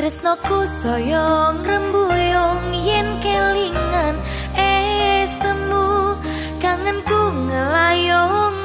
tresnoku soyong rembuyung yen kelingan eh semu. Kangenku ngelayong